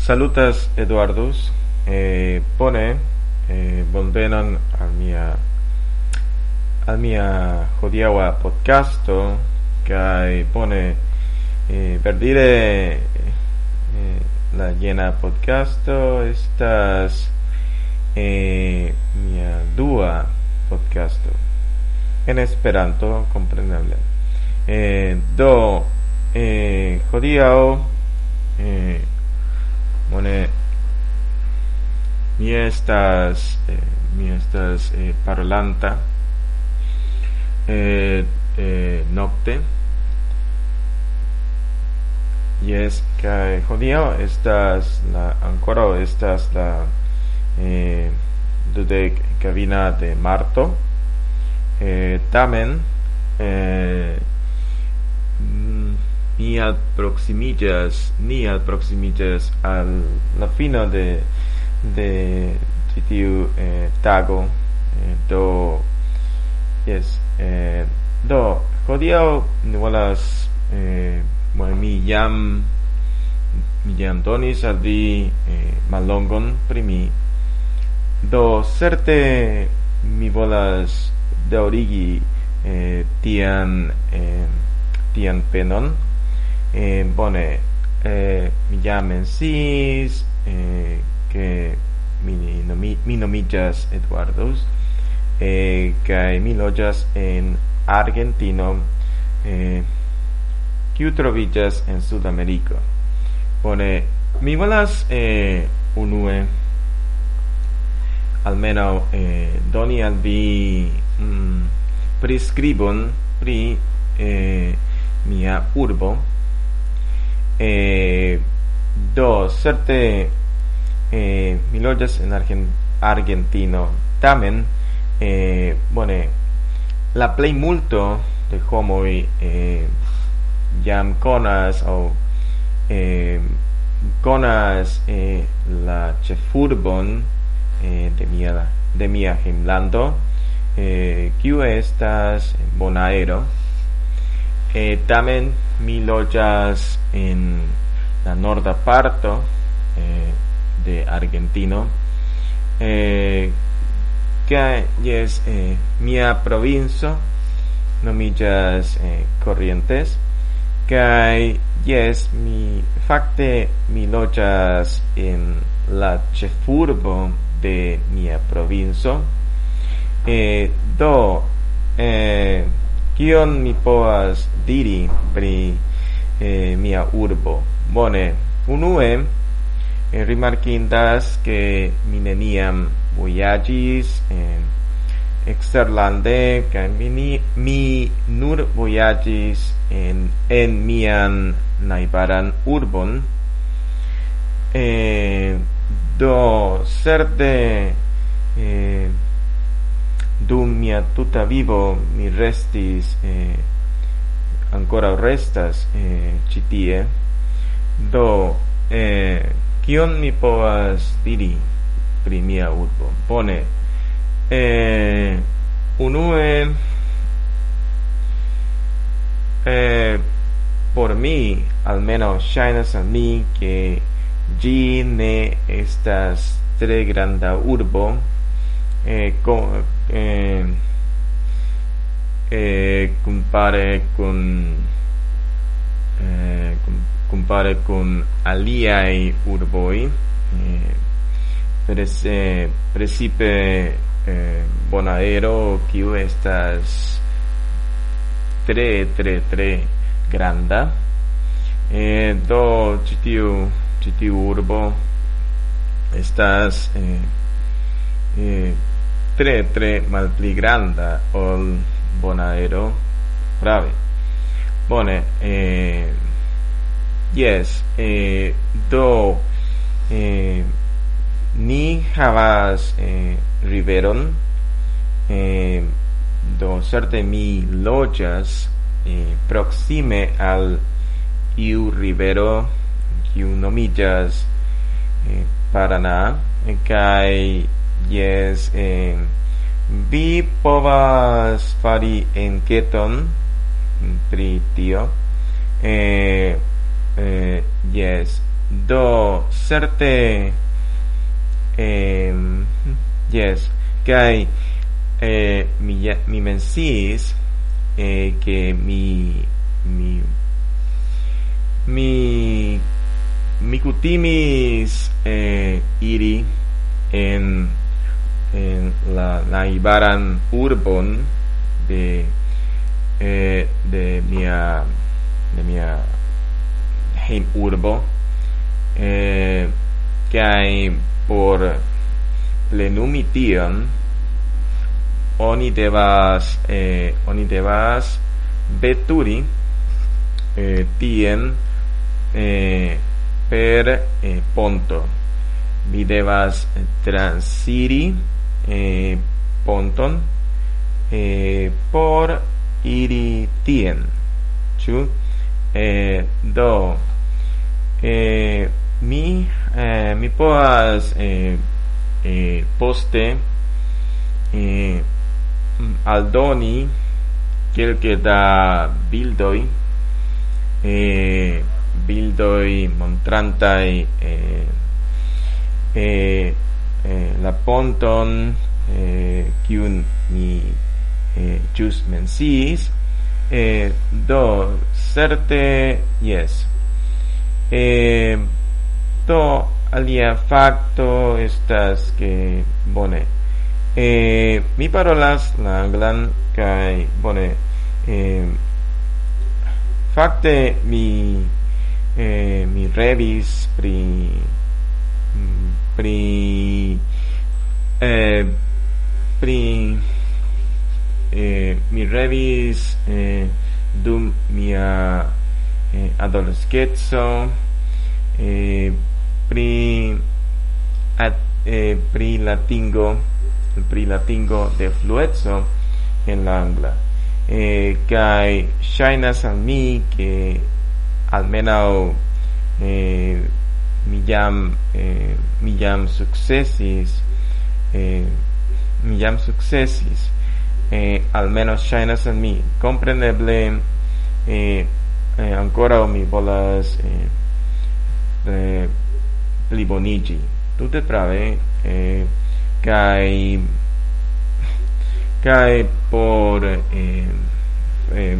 Salutas Eduardus, eh, pone eh, bonvenon al mia al mia hodiaua podcasto kai pone eh, eh, la llena podcasto estas eh, mia dua podcasto. En esperanto comprendeble eh, do eh, eh, Bone mi estas eh, mi estas eh, parolanta eh, eh, nocte. Yes, kai hodio estas la ancora estas la eh dudek kavina de marto. Eh tamen eh ni alproximigas ni alproximigas al la fino de de tiu eh, tago. Eh, do yes eh, do hodiaŭ ni volas eh, bueno, mi jam mi jam donis al vi eh, mallongon pri mi. Do certe mi volas daŭrigi eh, tian eh, tian penon eh, bone eh, mi jam mensis eh, che mi, nomi, mi nomillas Eduardos eh, que mi loĝas en Argentino eh, kiu troviĝas en Sudameriko. Bone mi volas eh, unue almeno eh, doni al vi mm, prescribon pri eh, mia urbo eh, do certe eh, mi loĝas en Argen Argentino. Tamen eh, bone la plej multo de homoj eh, jam konas aŭ eh, conas eh, la cefurbon eh, de mia de mia himlando eh, kiu estas Bonaero. Eh, tamen mi lojas en la norda parto eh, de Argentino. Eh, que es eh, mia provincio nomillas eh, Corrientes. Que yes mi facte mi lojas en la chefurbo de mia provincio. Eh, do eh, Kion mi povas diri pri eh, mia urbo? Bone, unue eh, rimarkindas ke mi neniam voyagis eh, exterlande kaj mi, mi nur voyagis en, en mian najbaran urbon eh, do certe eh, dum mia tuta vivo mi restis eh, ancora restas eh, citie do eh, kion mi povas diri pri mia urbo? Bone. Eh, unue eh, por mi almeno shainas al mi ke gi ne estas tre granda urbo eh, con, eh, eh, compare con eh, compare con aliai urboi eh, per ese precipe eh, Bonaero kiu estas tre tre tre granda. Eh, do citiu citiu urbo estas eh, eh, tre tre mal pli granda ol bona brave bone eh yes eh do eh ni havas eh riveron eh do certe mi loĝas eh, proxime al iu rivero kiu nomiĝas eh, Paraná eh, kaj yes eh, vi povas fari enketon pri tio. Eh, eh, yes do certe eh, yes kai eh, mi mi mensis eh, que mi mi mi mi cutimis eh, iri en en la la ibaran urbon de eh, de mia de mia urbo eh, kai por plenumi tion oni devas eh, oni devas veturi eh, tien eh, per eh, ponto. Vi devas transiri eh, ponton eh, por iri tien ĉu? Eh, do eh, mi eh, mi povas eh, eh, poste eh, aldoni kelke da bildoj eh, bildoj montrantaj eh, eh, eh, la ponton eh, kiun mi eh, jus mensis eh, do certe yes eh, do alia facto estas que bone eh, mi parolas la anglan kai bone eh, fakte mi eh, mi revis pri mm, pri eh, pri eh, mi revis eh, dum mia eh, adolescenzo eh, pri ad, eh, pri latingo pri latingo de fluetzo en la angla. Eh, kai shainas al mi que almenau eh, mi jam eh, mi jam successis eh, mi jam successis eh, almeno shainas al mi. Compreneble eh, eh, ancora mi volas eh, eh, libonigi tutte prave eh, kai kai por eh, eh,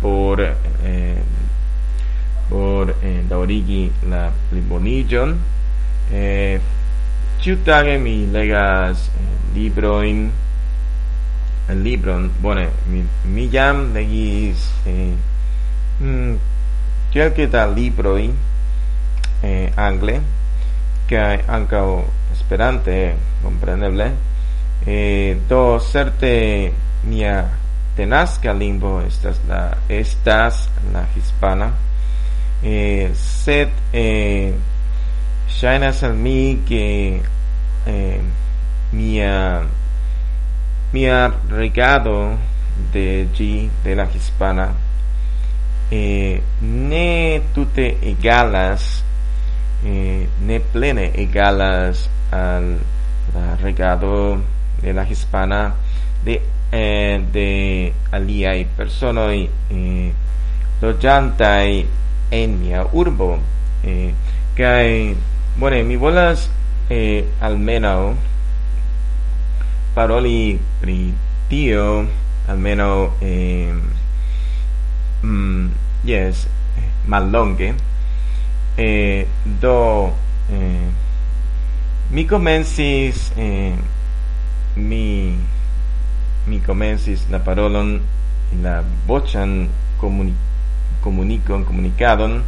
por eh, por eh, daurigi la libonigion eh, ciutage mi legas eh, libroin el libron bone mi, mi jam legis eh, mm, quelche da libroi eh, angle che anche esperante compreneble eh, do certe mia tenasca limbo estas la estas la hispana eh, sed eh, shainas al mi que eh, mia mia regado de G de la hispana eh, ne tute egalas eh, ne plene egalas al regado de la hispana de eh, de aliai personoi eh, lojantai en mia urbo. Eh, kai bone mi volas eh, almeno paroli pri tio almeno eh, mm, yes mallonge. Eh, do eh, mi comensis eh, mi mi comensis la parolon la voĉan comuni comunicon, comunicadon,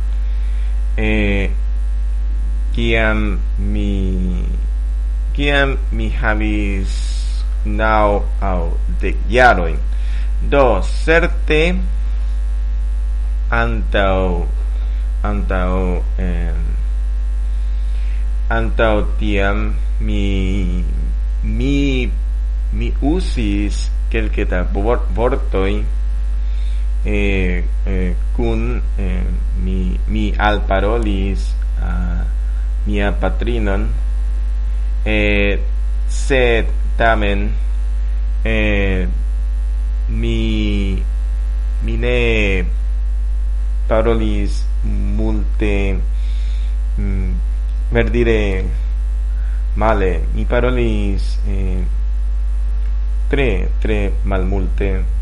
eh, kiam mi kiam mi havis now au de jarojn. Do certe antau antau eh, antau tiam mi mi mi usis kelke da vortoj eh, eh, cun eh, mi mi alparolis a mia patrinon. Eh, sed tamen eh, mi mi ne parolis multe mm, per dire male. Mi parolis eh, tre tre malmulte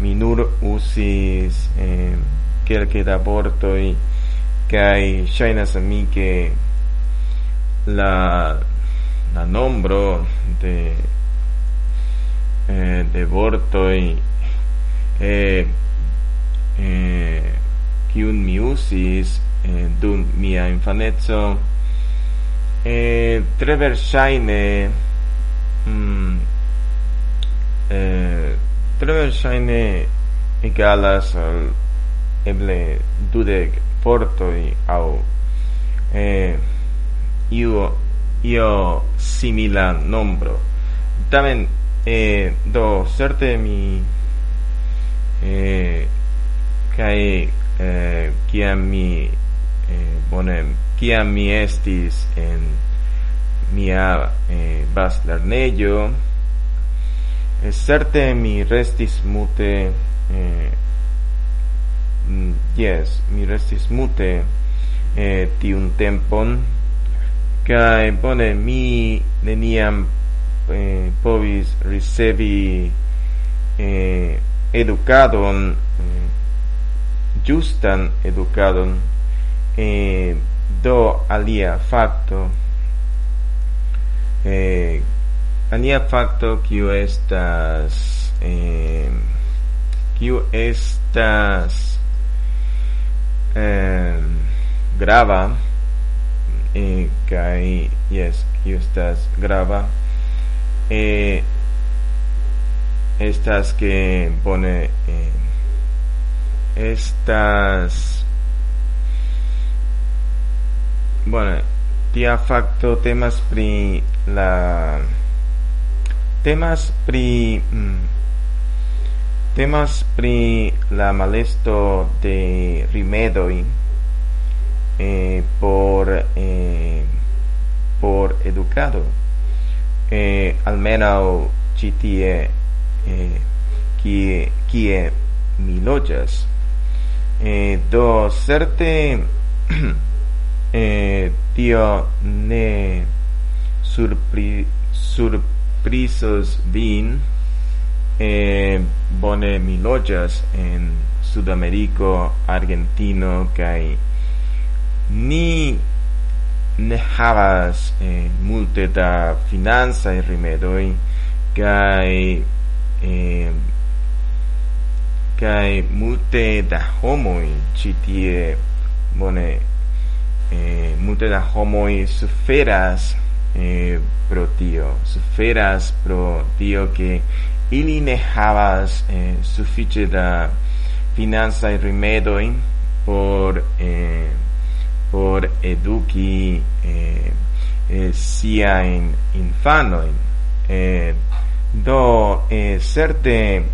mi nur usis eh, kelke da vortoj kaj ŝajnas a mi che la la nombro de eh, de i eh, eh, kiun mi usis eh, dum mia infanezzo. Eh, tre versaine mm, eh, tre versaine egalas al eble dudec portoi au. Eh, io io simila nombro. Tamen eh, do certe mi eh, kai eh, kiam mi eh, bone kiam mi estis en mia eh, baslernejo Eh, certe mi restis mute eh, mm, yes, mi restis mute eh, tiun tempon. Kai bone mi neniam eh, povis ricevi eh, educadon eh, justan educadon eh, do alia facto eh, alia facto kiu estas eh, kiu estas eh, grava eh, kai yes kiu estas grava eh, estas que pone eh, estas bueno tia facto temas pri la temas pri mm, temas pri la malesto de rimedoi eh, por eh, por educado. Eh, almenau citie eh, kie, kie mi loĝas. Eh, do certe eh, tio ne surpri, surpri prisos vin e bone mi loĝas en Sudameriko, Argentino kaj ni ne havas eh, multe da financaj rimedoj kaj eh, kai multe da homoi citie bone eh, multe da homoi suferas eh, pro tio. Suferas pro tio che ili ne havas eh, suffice da financaj rimedoj por eh, por eduki eh, eh, sia in infanoin eh, do eh, certe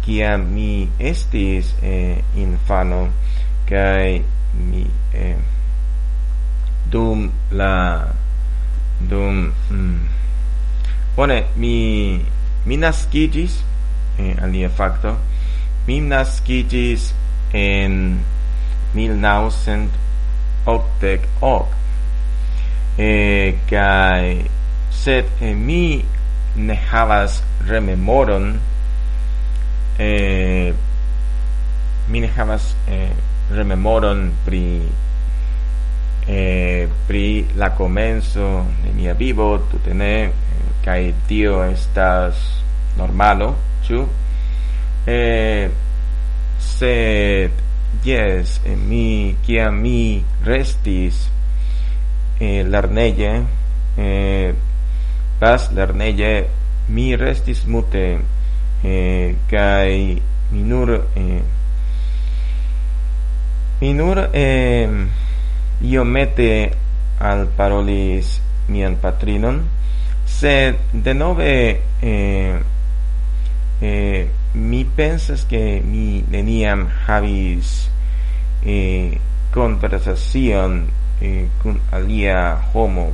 kia mi estis eh, infano kai mi eh, dum la dum mm, bone mi mi naskiĝis eh, alia facto mi naskigis en 1988 eh, kai sed eh, mi ne havas rememoron eh, mi ne havas eh, rememoron pri eh, pri la comenzo de mia vivo tute ne eh, kaj tio estas normalo chu eh, sed eh, mi kiam mi restis eh, lerneje eh, pas lerneje mi restis mute eh, kai mi nur eh, mi nur eh, iomete alparolis mian patrinon, se de nove eh, eh, mi pensas che mi neniam havis eh, conversacion eh, con alia homo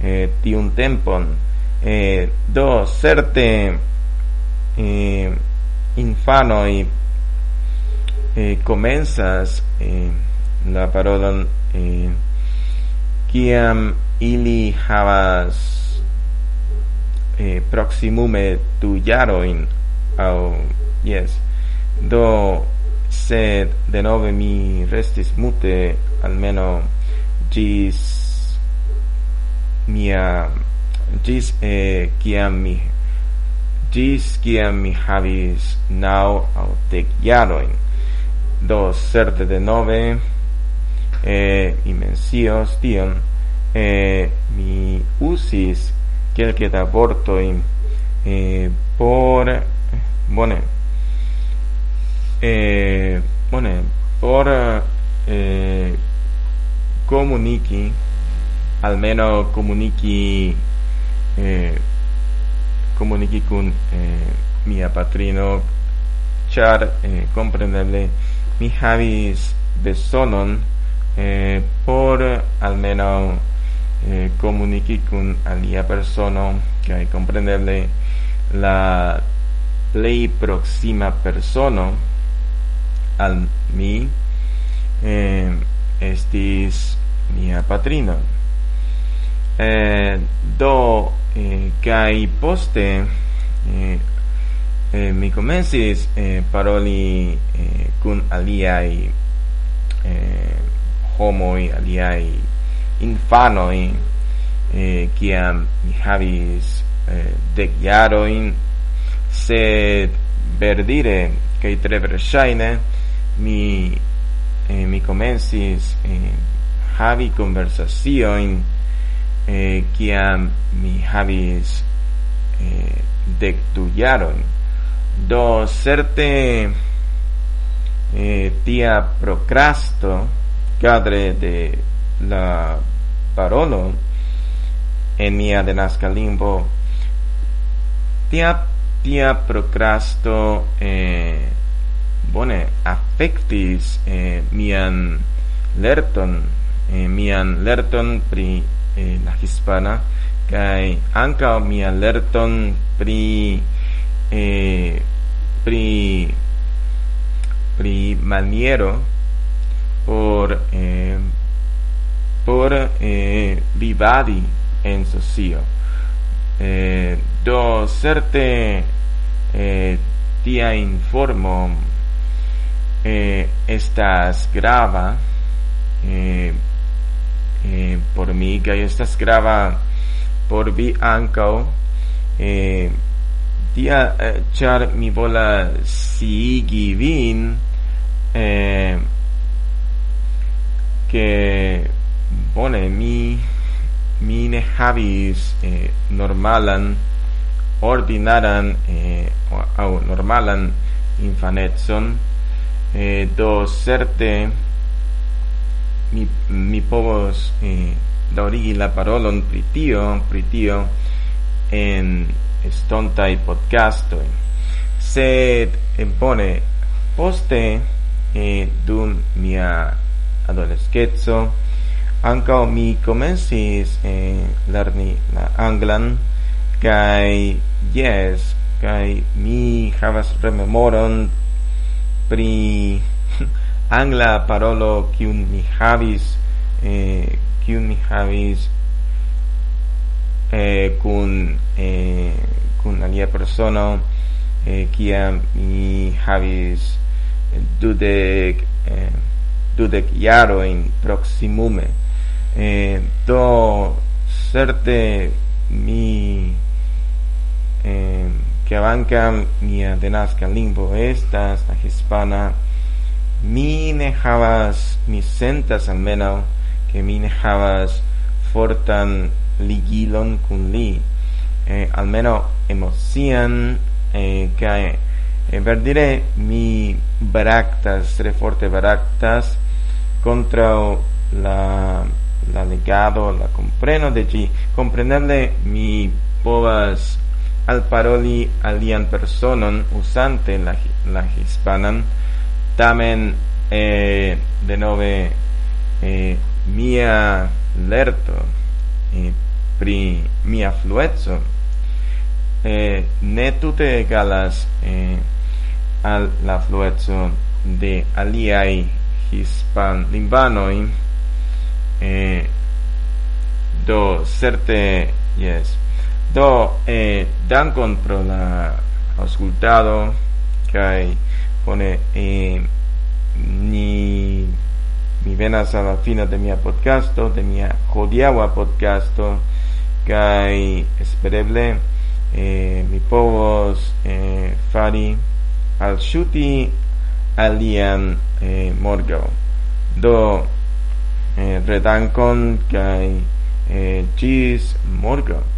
eh, tiun tempon. Eh, do certe eh, infanoi eh, comenzas eh, la parola eh, kiam ili havas eh, proximume du jaroin au yes do sed de nove mi restis mute almeno gis mia gis eh, kiam mi gis kiam mi havis nau au dec jaroin do certe de nove eh, imensios tion, eh, mi usis quelque da vortoin eh, por, bone, eh, bone, por eh, comuniqui, almeno comuniqui, eh, comuniqui con eh, mia patrino, char eh, compreneble mi havis besonon eh, por almeno eh, comuniqui con alia que hay comprenderle la plej proxima persona al mi eh, estis mia patrino. Eh, do eh, kai poste eh, eh, mi comencis eh, paroli eh, kun aliai eh, homoi, aliai infanoi, eh, ciam mi havis eh, dec iaroin, sed verdire, che tre versaine, mi, eh, mi comensis eh, havi conversazioin, eh, ciam mi havis eh, dec du iaroin. Do certe eh, tia procrasto, cadre de la parolo en mia de nasca limbo. Tia tia procrasto eh, bone affectis eh, mian lerton eh, mian lerton pri eh, la hispana kai anca mian lerton pri eh, pri pri maniero vivadi en socio. Eh, do certe eh, tia informo eh, estas grava eh, eh, por mi, que estas grava por vi ancao eh, tia eh, char mi vola sigi vin eh, que bone mi havis eh, normalan ordinaran eh, au normalan infanetson eh, do certe mi, mi povos eh, daurigi la parolon pritio pritio pri en estontai podcastoi sed eh, bone poste eh, dum mia adolescenzo anca mi komencis eh, lerni la anglan kai yes kai mi havas rememoron pri angla parolo kiun mi havis eh, kiun mi havis eh, kun eh, kun alia persono eh, kia mi havis dudek eh, dudek jarojn proximume eh, do certe mi eh, que avanca mia denasca limbo estas la hispana mi ne havas mi sentas almeno que mi ne havas fortan ligilon kun li. Eh, almeno emocian eh, que eh, per dire mi baractas tre forte baractas contra la la legado, la compreno de gi. Comprenderle mi povas alparoli alian personon usante la, la hispanan, tamen eh, de nove eh, mia lerto eh, pri mia fluezzo eh, ne tute egalas eh, al la fluezzo de aliai hispan limbanoi eh, do certe yes. Do eh dankon pro la ascoltado kai pone eh ni mi venas a la fina de mia podcasto de mia hodiawa podcasto espereble eh mi povos eh fari al shuti alian eh morgo do eh, Retancon, Kai, eh, eh, Cheese, Morgan.